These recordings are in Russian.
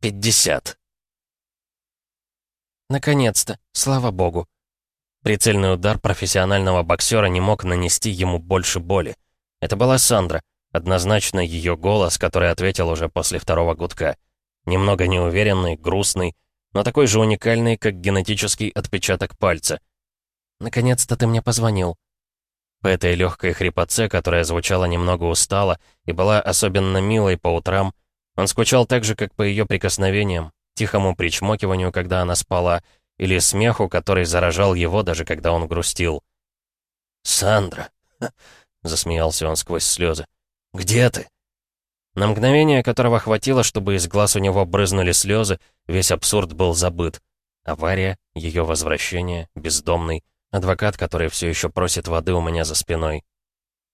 пятьдесят. Наконец-то, слава богу. Прицельный удар профессионального боксера не мог нанести ему больше боли. Это была Сандра, однозначно ее голос, который ответил уже после второго гудка. Немного неуверенный, грустный, но такой же уникальный, как генетический отпечаток пальца. «Наконец-то ты мне позвонил». По этой легкой хрипотце, которая звучала немного устало и была особенно милой по утрам, он скучал так же, как по ее прикосновениям, тихому причмокиванию, когда она спала, или смеху, который заражал его, даже когда он грустил. «Сандра!» — засмеялся он сквозь слезы. «Где ты?» На мгновение, которого хватило, чтобы из глаз у него брызнули слезы, весь абсурд был забыт. Авария, ее возвращение, бездомный, адвокат, который все еще просит воды у меня за спиной.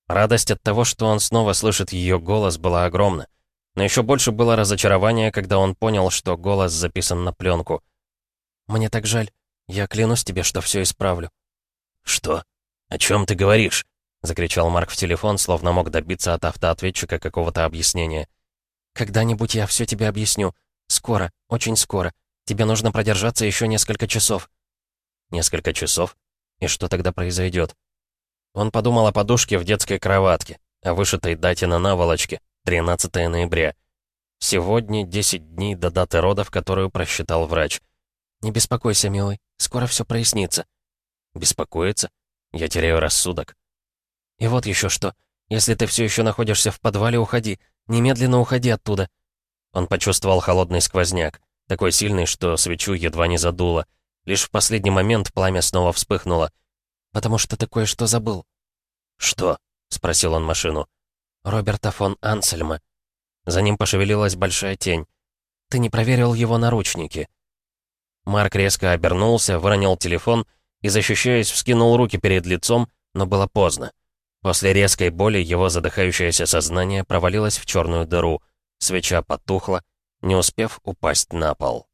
Радость от того, что он снова слышит ее голос, была огромна. Но еще больше было разочарование, когда он понял, что голос записан на пленку. «Мне так жаль. Я клянусь тебе, что все исправлю». «Что? О чем ты говоришь?» — закричал Марк в телефон, словно мог добиться от автоответчика какого-то объяснения. «Когда-нибудь я все тебе объясню. Скоро, очень скоро. Тебе нужно продержаться еще несколько часов». «Несколько часов? И что тогда произойдет?» Он подумал о подушке в детской кроватке, о вышитой дате на наволочке, 13 ноября. Сегодня 10 дней до даты родов, которую просчитал врач. «Не беспокойся, милый, скоро все прояснится». «Беспокоиться? Я теряю рассудок». «И вот еще что. Если ты все еще находишься в подвале, уходи. Немедленно уходи оттуда». Он почувствовал холодный сквозняк, такой сильный, что свечу едва не задуло. Лишь в последний момент пламя снова вспыхнуло. «Потому что ты кое-что забыл». «Что?» — спросил он машину. Роберта фон Ансельма. За ним пошевелилась большая тень. Ты не проверил его наручники. Марк резко обернулся, выронил телефон и, защищаясь, вскинул руки перед лицом, но было поздно. После резкой боли его задыхающееся сознание провалилось в черную дыру. Свеча потухла, не успев упасть на пол.